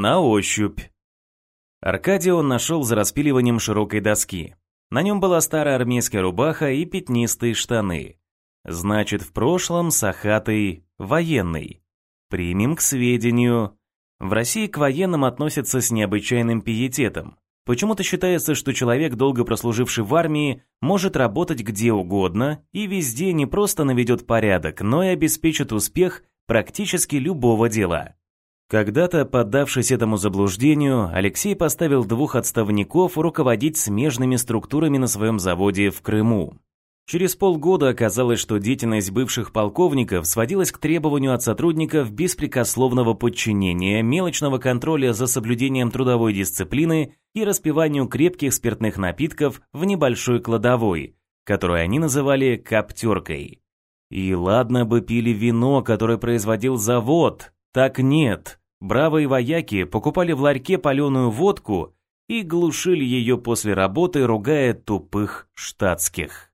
на ощупь. Аркадий он нашел за распиливанием широкой доски. На нем была старая армейская рубаха и пятнистые штаны. Значит, в прошлом Сахатый военный. Примем к сведению. В России к военным относятся с необычайным пиететом. Почему-то считается, что человек, долго прослуживший в армии, может работать где угодно и везде не просто наведет порядок, но и обеспечит успех практически любого дела. Когда-то, поддавшись этому заблуждению, Алексей поставил двух отставников руководить смежными структурами на своем заводе в Крыму. Через полгода оказалось, что деятельность бывших полковников сводилась к требованию от сотрудников беспрекословного подчинения, мелочного контроля за соблюдением трудовой дисциплины и распиванию крепких спиртных напитков в небольшой кладовой, которую они называли «коптеркой». И ладно бы пили вино, которое производил завод, так нет. Бравые вояки покупали в ларьке паленую водку и глушили ее после работы, ругая тупых штатских.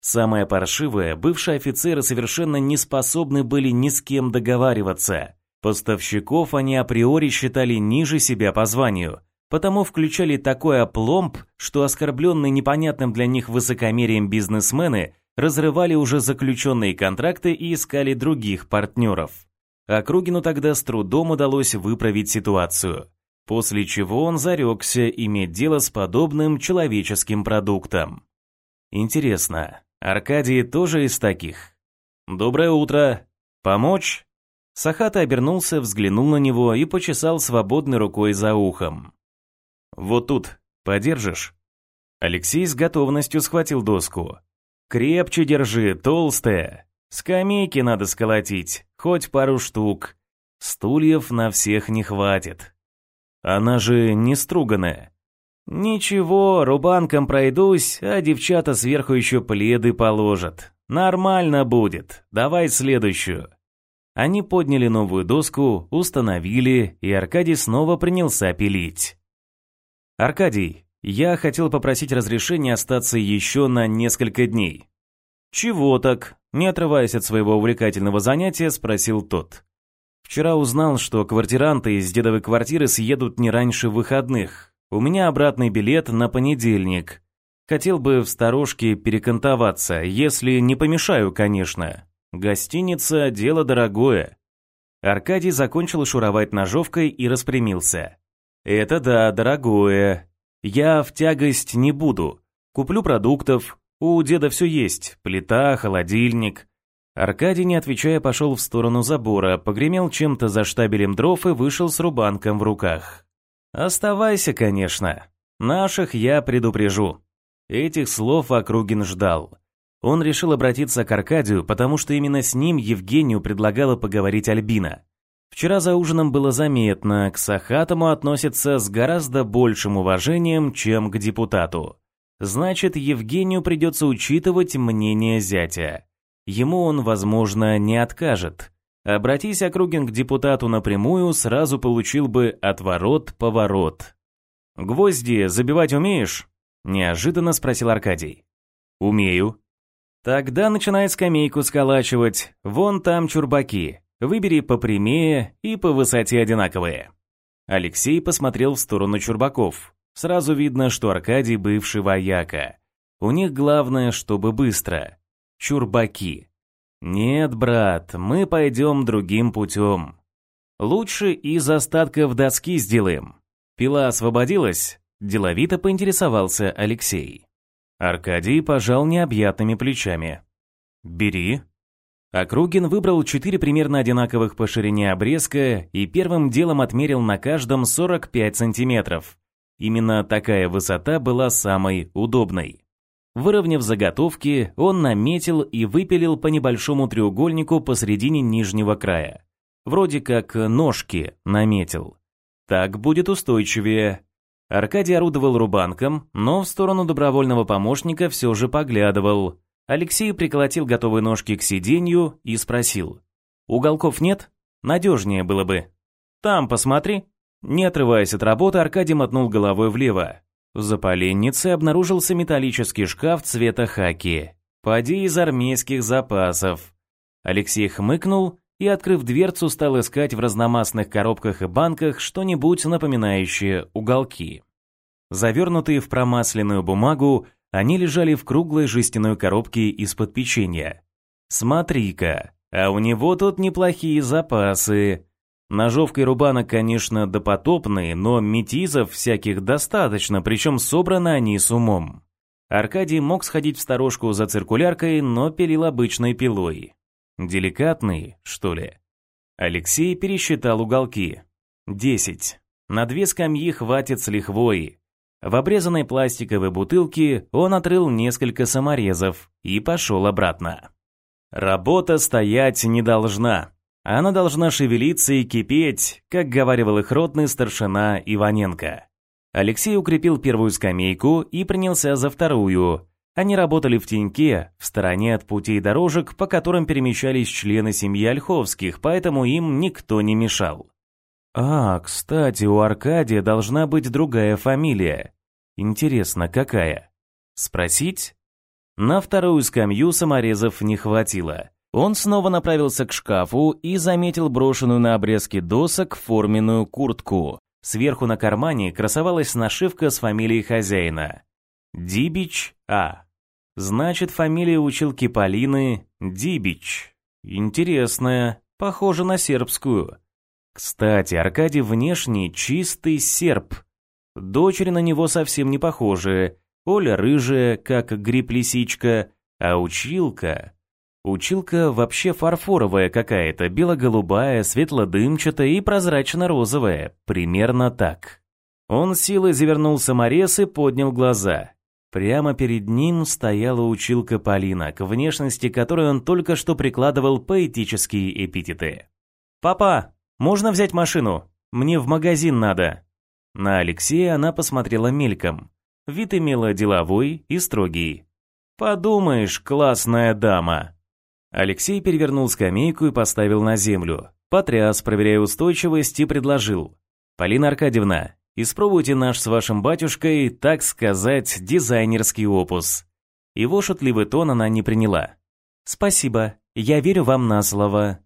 Самое паршивое, бывшие офицеры совершенно не способны были ни с кем договариваться. Поставщиков они априори считали ниже себя по званию, потому включали такой опломб, что оскорбленные непонятным для них высокомерием бизнесмены разрывали уже заключенные контракты и искали других партнеров. Округину тогда с трудом удалось выправить ситуацию, после чего он зарекся иметь дело с подобным человеческим продуктом. Интересно, Аркадий тоже из таких. «Доброе утро. Помочь?» Сахата обернулся, взглянул на него и почесал свободной рукой за ухом. «Вот тут. Подержишь?» Алексей с готовностью схватил доску. «Крепче держи, толстая. Скамейки надо сколотить, хоть пару штук. Стульев на всех не хватит. Она же не струганная. «Ничего, рубанком пройдусь, а девчата сверху еще пледы положат. Нормально будет. Давай следующую». Они подняли новую доску, установили, и Аркадий снова принялся пилить. «Аркадий, я хотел попросить разрешения остаться еще на несколько дней». «Чего так?» – не отрываясь от своего увлекательного занятия, спросил тот. «Вчера узнал, что квартиранты из дедовой квартиры съедут не раньше выходных, у меня обратный билет на понедельник. Хотел бы в сторожке перекантоваться, если не помешаю, конечно. Гостиница – дело дорогое». Аркадий закончил шуровать ножовкой и распрямился. «Это да, дорогое. Я в тягость не буду. Куплю продуктов. У деда все есть. Плита, холодильник». Аркадий, не отвечая, пошел в сторону забора, погремел чем-то за штабелем дров и вышел с рубанком в руках. «Оставайся, конечно. Наших я предупрежу». Этих слов Округин ждал. Он решил обратиться к Аркадию, потому что именно с ним Евгению предлагала поговорить Альбина. Вчера за ужином было заметно, к Сахатому относятся с гораздо большим уважением, чем к депутату. Значит, Евгению придется учитывать мнение зятя. Ему он, возможно, не откажет. Обратись Округин к депутату напрямую, сразу получил бы отворот-поворот. «Гвозди забивать умеешь?» – неожиданно спросил Аркадий. «Умею». «Тогда начинай скамейку сколачивать. Вон там чурбаки. Выбери попрямее и по высоте одинаковые». Алексей посмотрел в сторону чурбаков. Сразу видно, что Аркадий бывший вояка. У них главное, чтобы быстро. Чурбаки. «Нет, брат, мы пойдем другим путем. Лучше из остатков доски сделаем». Пила освободилась, деловито поинтересовался Алексей. Аркадий пожал необъятными плечами. «Бери». Округин выбрал четыре примерно одинаковых по ширине обрезка и первым делом отмерил на каждом 45 сантиметров. Именно такая высота была самой удобной. Выровняв заготовки, он наметил и выпилил по небольшому треугольнику посредине нижнего края. Вроде как ножки наметил. Так будет устойчивее. Аркадий орудовал рубанком, но в сторону добровольного помощника все же поглядывал. Алексей приколотил готовые ножки к сиденью и спросил. «Уголков нет? Надежнее было бы». «Там посмотри». Не отрываясь от работы, Аркадий мотнул головой влево. За поленницей обнаружился металлический шкаф цвета хаки. Поди из армейских запасов. Алексей хмыкнул и, открыв дверцу, стал искать в разномастных коробках и банках что-нибудь напоминающее уголки. Завернутые в промасленную бумагу, они лежали в круглой жестяной коробке из-под печенья. «Смотри-ка, а у него тут неплохие запасы. Ножовка и рубанок, конечно, допотопные, но метизов всяких достаточно, причем собраны они с умом». Аркадий мог сходить в сторожку за циркуляркой, но пилил обычной пилой. Деликатный, что ли? Алексей пересчитал уголки. Десять. На две скамьи хватит с лихвой. В обрезанной пластиковой бутылке он отрыл несколько саморезов и пошел обратно. Работа стоять не должна. Она должна шевелиться и кипеть, как говаривал их ротный старшина Иваненко. Алексей укрепил первую скамейку и принялся за вторую, они работали в теньке, в стороне от путей дорожек, по которым перемещались члены семьи Ольховских, поэтому им никто не мешал. А, кстати, у Аркадия должна быть другая фамилия. Интересно, какая? Спросить? На вторую скамью саморезов не хватило. Он снова направился к шкафу и заметил брошенную на обрезке досок форменную куртку. Сверху на кармане красовалась нашивка с фамилией хозяина. Дибич А. Значит, фамилия училки Полины Дибич. Интересная, похожа на сербскую. Кстати, Аркадий внешне чистый серб. Дочери на него совсем не похожи. Оля рыжая, как гриб-лисичка, а училка... Училка вообще фарфоровая какая-то, бело-голубая, светло-дымчатая и прозрачно-розовая. Примерно так. Он силой завернул саморез и поднял глаза. Прямо перед ним стояла училка Полина, к внешности которой он только что прикладывал поэтические эпитеты. «Папа, можно взять машину? Мне в магазин надо». На Алексея она посмотрела мельком. Вид имела деловой и строгий. «Подумаешь, классная дама». Алексей перевернул скамейку и поставил на землю. Потряс, проверяя устойчивость, и предложил. «Полина Аркадьевна, Испробуйте наш с вашим батюшкой, так сказать, дизайнерский опус». Его шутливый тон она не приняла. «Спасибо, я верю вам на слово».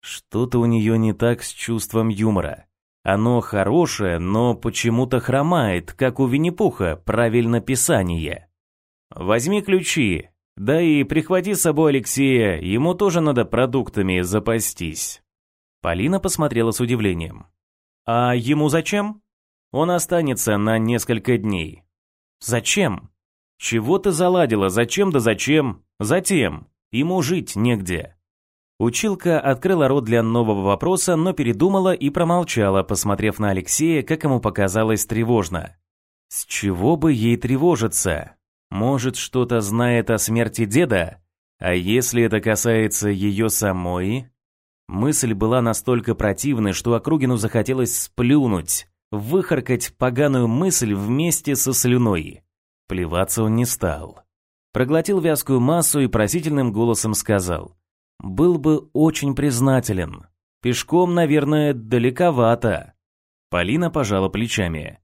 Что-то у нее не так с чувством юмора. Оно хорошее, но почему-то хромает, как у Винни-Пуха, правильно писание. «Возьми ключи, да и прихвати с собой Алексея, ему тоже надо продуктами запастись». Полина посмотрела с удивлением. «А ему зачем?» Он останется на несколько дней. Зачем? Чего ты заладила? Зачем да зачем? Затем. Ему жить негде. Училка открыла рот для нового вопроса, но передумала и промолчала, посмотрев на Алексея, как ему показалось тревожно. С чего бы ей тревожиться? Может, что-то знает о смерти деда? А если это касается ее самой? Мысль была настолько противной, что Округину захотелось сплюнуть выхаркать поганую мысль вместе со слюной. Плеваться он не стал. Проглотил вязкую массу и просительным голосом сказал. «Был бы очень признателен. Пешком, наверное, далековато». Полина пожала плечами.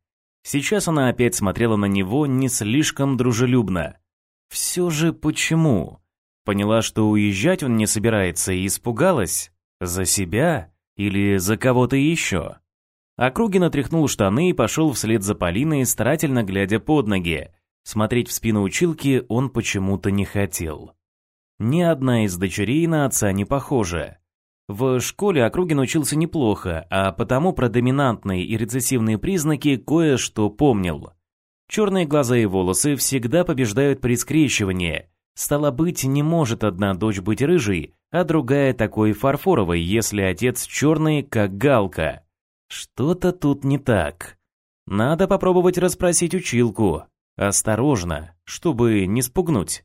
Сейчас она опять смотрела на него не слишком дружелюбно. Все же почему? Поняла, что уезжать он не собирается и испугалась? За себя или за кого-то еще? Округин отряхнул штаны и пошел вслед за Полиной, старательно глядя под ноги. Смотреть в спину училки он почему-то не хотел. Ни одна из дочерей на отца не похожа. В школе Округин учился неплохо, а потому про доминантные и рецессивные признаки кое-что помнил. Черные глаза и волосы всегда побеждают при скрещивании. Стало быть, не может одна дочь быть рыжей, а другая такой фарфоровой, если отец черный, как галка. Что-то тут не так. Надо попробовать расспросить училку. Осторожно, чтобы не спугнуть.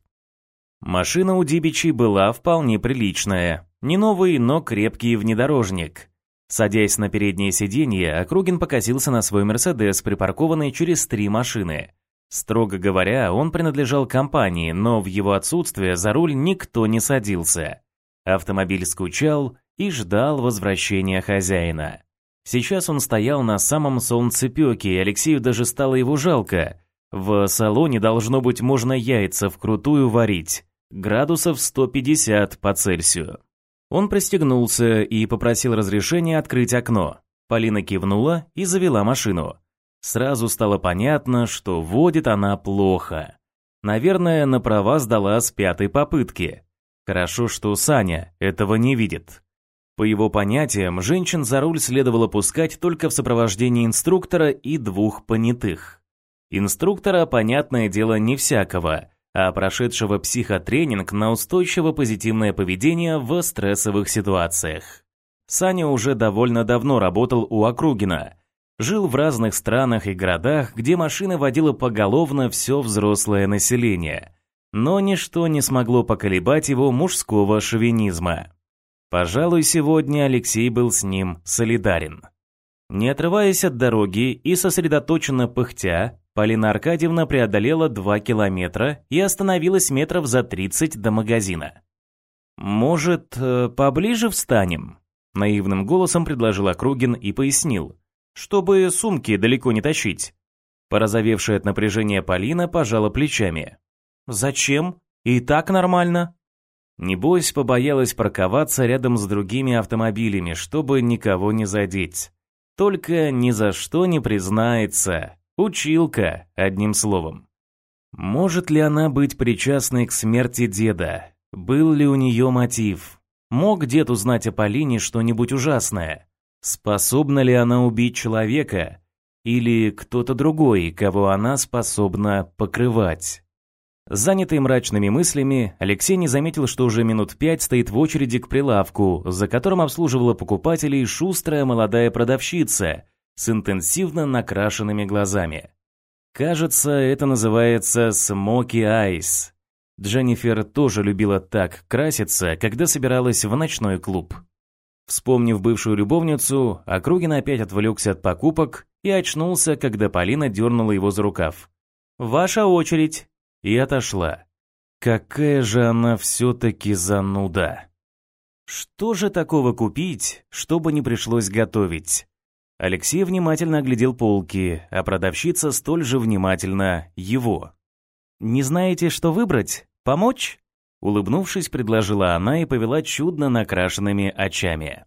Машина у Дибичи была вполне приличная. Не новый, но крепкий внедорожник. Садясь на переднее сиденье, Округин покосился на свой «Мерседес», припаркованный через три машины. Строго говоря, он принадлежал компании, но в его отсутствие за руль никто не садился. Автомобиль скучал и ждал возвращения хозяина. Сейчас он стоял на самом солнцепёке, и Алексею даже стало его жалко. В салоне должно быть можно яйца вкрутую варить. Градусов 150 по Цельсию. Он пристегнулся и попросил разрешения открыть окно. Полина кивнула и завела машину. Сразу стало понятно, что водит она плохо. Наверное, на права сдала с пятой попытки. Хорошо, что Саня этого не видит. По его понятиям, женщин за руль следовало пускать только в сопровождении инструктора и двух понятых. Инструктора, понятное дело, не всякого, а прошедшего психотренинг на устойчиво позитивное поведение в стрессовых ситуациях. Саня уже довольно давно работал у Округина. Жил в разных странах и городах, где машина водила поголовно все взрослое население. Но ничто не смогло поколебать его мужского шовинизма. Пожалуй, сегодня Алексей был с ним солидарен. Не отрываясь от дороги и сосредоточенно пыхтя, Полина Аркадьевна преодолела 2 километра и остановилась метров за 30 до магазина. «Может, э, поближе встанем?» Наивным голосом предложил Округин и пояснил, чтобы сумки далеко не тащить. Порозовевшая от напряжения Полина пожала плечами. «Зачем? И так нормально». Небось, побоялась парковаться рядом с другими автомобилями, чтобы никого не задеть. Только ни за что не признается. Училка, одним словом. Может ли она быть причастной к смерти деда? Был ли у нее мотив? Мог дед узнать о Полине что-нибудь ужасное? Способна ли она убить человека? Или кто-то другой, кого она способна покрывать? Занятый мрачными мыслями, Алексей не заметил, что уже минут пять стоит в очереди к прилавку, за которым обслуживала покупателей шустрая молодая продавщица с интенсивно накрашенными глазами. Кажется, это называется «смоки айс». Дженнифер тоже любила так краситься, когда собиралась в ночной клуб. Вспомнив бывшую любовницу, Округин опять отвлекся от покупок и очнулся, когда Полина дернула его за рукав. «Ваша очередь!» и отошла. Какая же она все-таки зануда. Что же такого купить, чтобы не пришлось готовить? Алексей внимательно оглядел полки, а продавщица столь же внимательно его. «Не знаете, что выбрать? Помочь?» Улыбнувшись, предложила она и повела чудно накрашенными очами.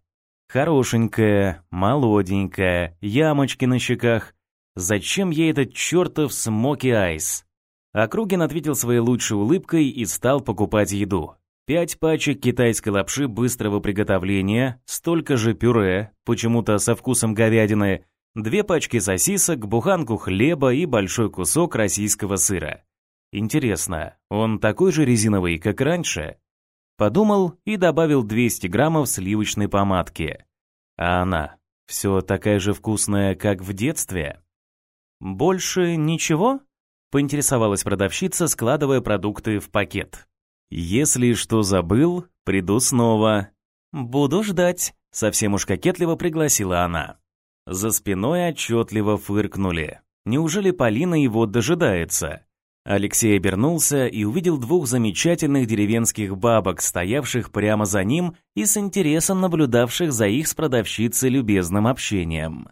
Хорошенькая, молоденькая, ямочки на щеках. Зачем ей этот чертов смоки айс? Округин ответил своей лучшей улыбкой и стал покупать еду. Пять пачек китайской лапши быстрого приготовления, столько же пюре, почему-то со вкусом говядины, две пачки сосисок, буханку хлеба и большой кусок российского сыра. Интересно, он такой же резиновый, как раньше? Подумал и добавил 200 граммов сливочной помадки. А она все такая же вкусная, как в детстве? Больше ничего? поинтересовалась продавщица, складывая продукты в пакет. «Если что забыл, приду снова». «Буду ждать», — совсем уж кокетливо пригласила она. За спиной отчетливо фыркнули. Неужели Полина его дожидается? Алексей обернулся и увидел двух замечательных деревенских бабок, стоявших прямо за ним и с интересом наблюдавших за их с продавщицей любезным общением.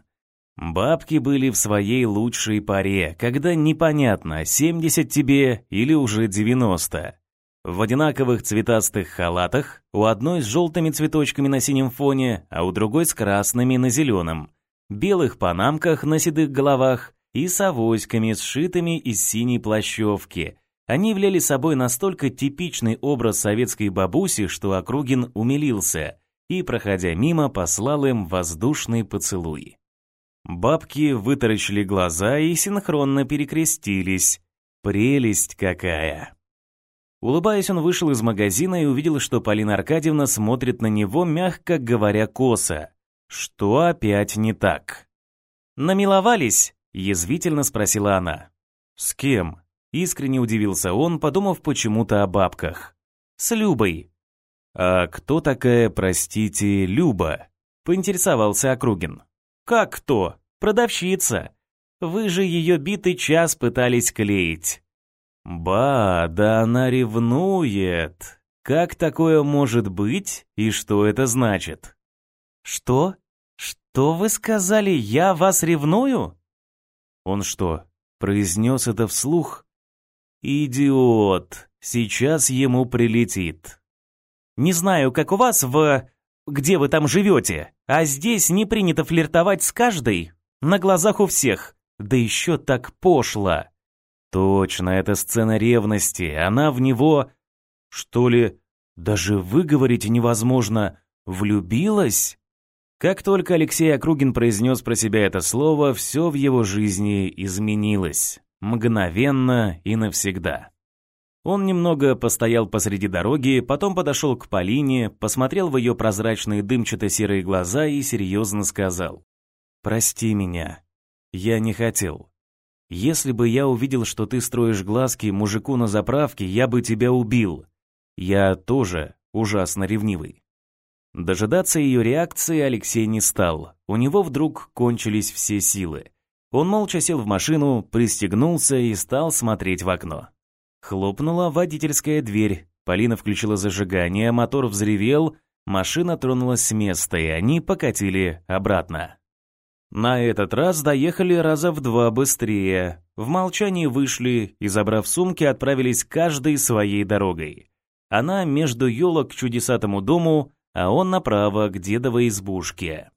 Бабки были в своей лучшей паре, когда непонятно, 70 тебе или уже 90. В одинаковых цветастых халатах, у одной с желтыми цветочками на синем фоне, а у другой с красными на зеленом, белых панамках на седых головах и с авоськами, сшитыми из синей плащевки. Они являли собой настолько типичный образ советской бабуси, что Округин умилился и, проходя мимо, послал им воздушный поцелуй. Бабки вытаращили глаза и синхронно перекрестились. Прелесть какая! Улыбаясь, он вышел из магазина и увидел, что Полина Аркадьевна смотрит на него, мягко говоря, косо. Что опять не так? «Намиловались?» — язвительно спросила она. «С кем?» — искренне удивился он, подумав почему-то о бабках. «С Любой». «А кто такая, простите, Люба?» — поинтересовался Округин. «Как кто? Продавщица. Вы же ее битый час пытались клеить». «Ба, да она ревнует. Как такое может быть и что это значит?» «Что? Что вы сказали? Я вас ревную?» Он что, произнес это вслух? «Идиот! Сейчас ему прилетит». Не знаю, как у вас в... где вы там живете, а здесь не принято флиртовать с каждой, на глазах у всех, да еще так пошло. Точно, это сцена ревности, она в него... Что ли, даже выговорить невозможно. Влюбилась? Как только Алексей Округин произнес про себя это слово, все в его жизни изменилось. Мгновенно и навсегда. Он немного постоял посреди дороги, потом подошел к Полине, посмотрел в ее прозрачные дымчато-серые глаза и серьезно сказал. «Прости меня. Я не хотел. Если бы я увидел, что ты строишь глазки мужику на заправке, я бы тебя убил. Я тоже ужасно ревнивый». Дожидаться ее реакции Алексей не стал. У него вдруг кончились все силы. Он молча сел в машину, пристегнулся и стал смотреть в окно. Хлопнула водительская дверь. Полина включила зажигание, мотор взревел, машина тронулась с места, и они покатили обратно. На этот раз доехали раза в два быстрее. В молчании вышли и, забрав сумки, отправились каждой своей дорогой. Она между елок к чудесатому дому, а он направо к дедовой избушке.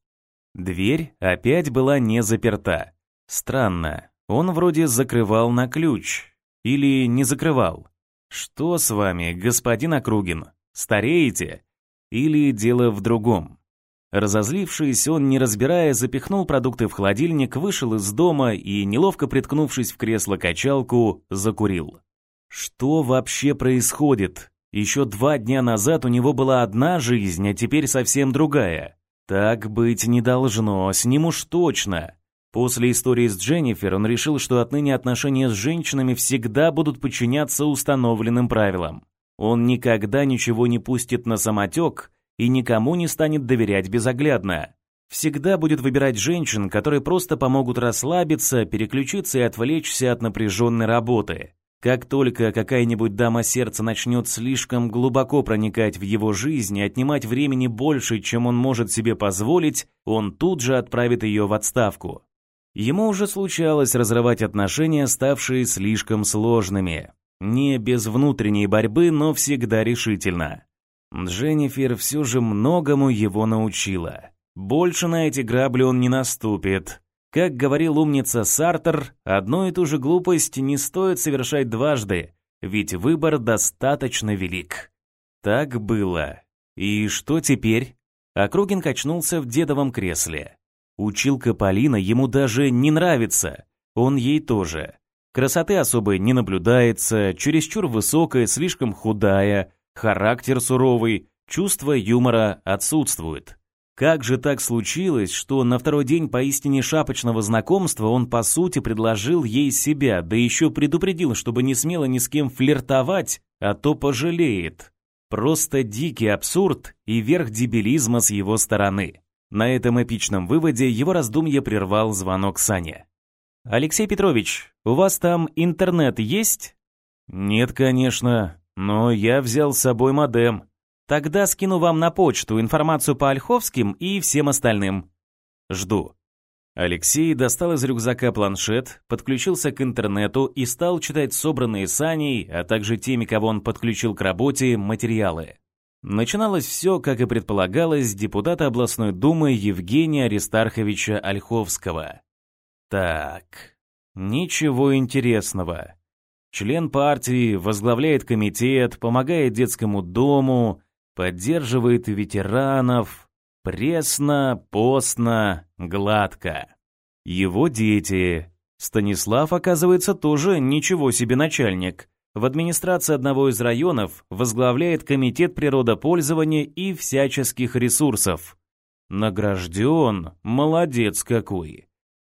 Дверь опять была не заперта. Странно, он вроде закрывал на ключ. Или не закрывал. Что с вами, господин Округин? Стареете? Или дело в другом? Разозлившись, он, не разбирая, запихнул продукты в холодильник, вышел из дома и, неловко приткнувшись в кресло-качалку, закурил. Что вообще происходит? Еще два дня назад у него была одна жизнь, а теперь совсем другая. Так быть не должно, с ним уж точно. После истории с Дженнифер он решил, что отныне отношения с женщинами всегда будут подчиняться установленным правилам. Он никогда ничего не пустит на самотек и никому не станет доверять безоглядно. Всегда будет выбирать женщин, которые просто помогут расслабиться, переключиться и отвлечься от напряженной работы. Как только какая-нибудь дама сердца начнет слишком глубоко проникать в его жизнь и отнимать времени больше, чем он может себе позволить, он тут же отправит ее в отставку. Ему уже случалось разрывать отношения, ставшие слишком сложными. Не без внутренней борьбы, но всегда решительно. Дженнифер все же многому его научила. Больше на эти грабли он не наступит. Как говорил умница Сартер, одну и ту же глупость не стоит совершать дважды, ведь выбор достаточно велик. Так было. И что теперь? Округин качнулся в дедовом кресле. Училка Полина ему даже не нравится, он ей тоже. Красоты особой не наблюдается, чересчур высокая, слишком худая, характер суровый, чувство юмора отсутствует. Как же так случилось, что на второй день поистине шапочного знакомства он по сути предложил ей себя, да еще предупредил, чтобы не смело ни с кем флиртовать, а то пожалеет. Просто дикий абсурд и верх дебилизма с его стороны. На этом эпичном выводе его раздумье прервал звонок Сане. «Алексей Петрович, у вас там интернет есть?» «Нет, конечно, но я взял с собой модем». «Тогда скину вам на почту информацию по Ольховским и всем остальным». «Жду». Алексей достал из рюкзака планшет, подключился к интернету и стал читать собранные Саней, а также теми, кого он подключил к работе, материалы. Начиналось все, как и предполагалось, депутата областной думы Евгения Аристарховича Ольховского. Так, ничего интересного. Член партии, возглавляет комитет, помогает детскому дому, поддерживает ветеранов. Пресно, постно, гладко. Его дети. Станислав, оказывается, тоже ничего себе начальник в администрации одного из районов возглавляет Комитет природопользования и всяческих ресурсов. Награжден, молодец какой.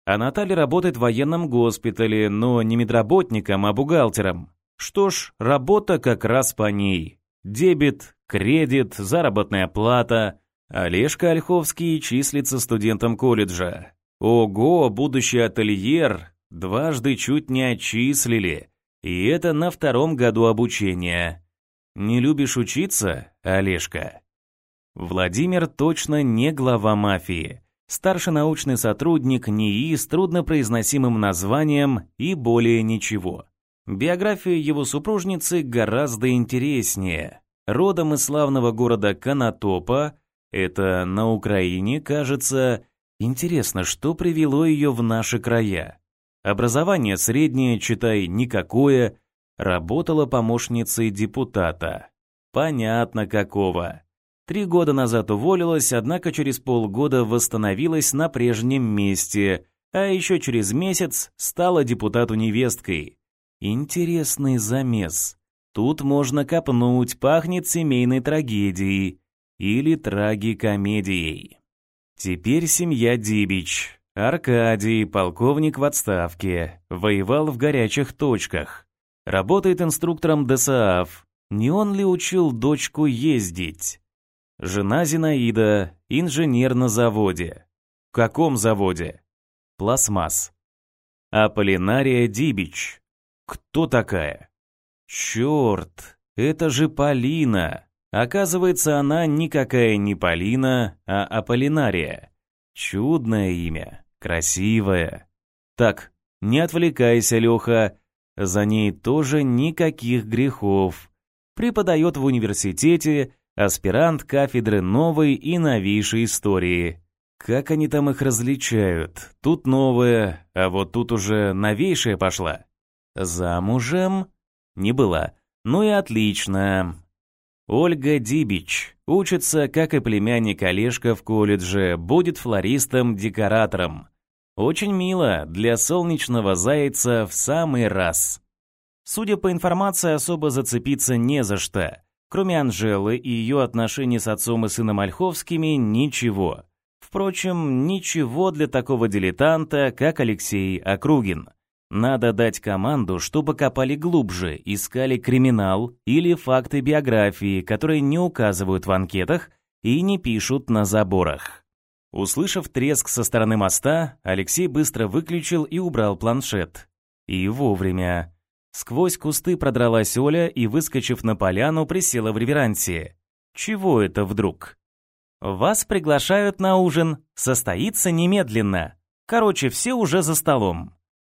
А Наталья работает в военном госпитале, но не медработником, а бухгалтером. Что ж, работа как раз по ней. Дебет, кредит, заработная плата. Олежка Ольховский числится студентом колледжа. Ого, будущий ательер, дважды чуть не отчислили. И это на втором году обучения. Не любишь учиться, Олежка? Владимир точно не глава мафии. Старший научный сотрудник НИИ с труднопроизносимым названием и более ничего. Биография его супружницы гораздо интереснее. родом из славного города Канатопа, это на Украине, кажется. Интересно, что привело ее в наши края? Образование среднее, читай, никакое. Работала помощницей депутата. Понятно какого. Три года назад уволилась, однако через полгода восстановилась на прежнем месте, а еще через месяц стала депутату-невесткой. Интересный замес. Тут можно копнуть, пахнет семейной трагедией или трагикомедией. Теперь семья Дибич. Аркадий, полковник в отставке, воевал в горячих точках. Работает инструктором ДСАФ. Не он ли учил дочку ездить? Жена Зинаида, инженер на заводе. В каком заводе? Пластмасс. Аполлинария Дибич. Кто такая? Черт, это же Полина. Оказывается, она никакая не Полина, а Аполлинария. Чудное имя, красивое. Так, не отвлекайся, Леха. За ней тоже никаких грехов. Преподает в университете, аспирант кафедры новой и новейшей истории. Как они там их различают? Тут новая, а вот тут уже новейшая пошла. Замужем? Не была. Ну и отлично. Ольга Дибич учится, как и племянник Олежка в колледже, будет флористом-декоратором. Очень мило, для солнечного зайца в самый раз. Судя по информации, особо зацепиться не за что. Кроме Анжелы и ее отношений с отцом и сыном Ольховскими, ничего. Впрочем, ничего для такого дилетанта, как Алексей Округин. Надо дать команду, чтобы копали глубже, искали криминал или факты биографии, которые не указывают в анкетах и не пишут на заборах. Услышав треск со стороны моста, Алексей быстро выключил и убрал планшет. И вовремя. Сквозь кусты продралась Оля и, выскочив на поляну, присела в реверансе. Чего это вдруг? «Вас приглашают на ужин. Состоится немедленно. Короче, все уже за столом».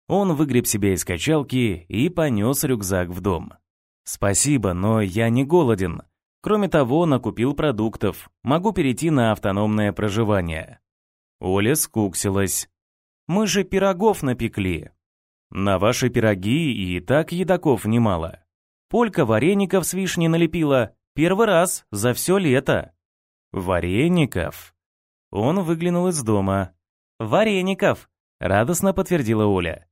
Он выгреб себя из качалки и понес рюкзак в дом. «Спасибо, но я не голоден. Кроме того, накупил продуктов. Могу перейти на автономное проживание». Оля скуксилась. «Мы же пирогов напекли». «На ваши пироги и так едоков немало. Полька вареников с вишней налепила. Первый раз за все лето». «Вареников?» Он выглянул из дома. «Вареников!» — радостно подтвердила Оля.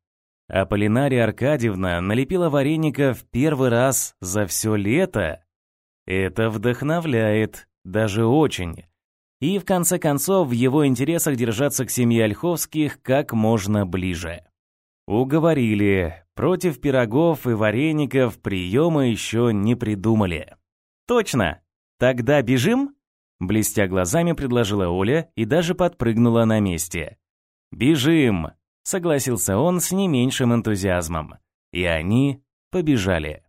А Полинария Аркадьевна налепила вареников первый раз за все лето. Это вдохновляет, даже очень. И в конце концов в его интересах держаться к семье Ольховских как можно ближе. Уговорили, против пирогов и вареников приема еще не придумали. «Точно! Тогда бежим?» Блестя глазами предложила Оля и даже подпрыгнула на месте. «Бежим!» согласился он с не меньшим энтузиазмом. И они побежали.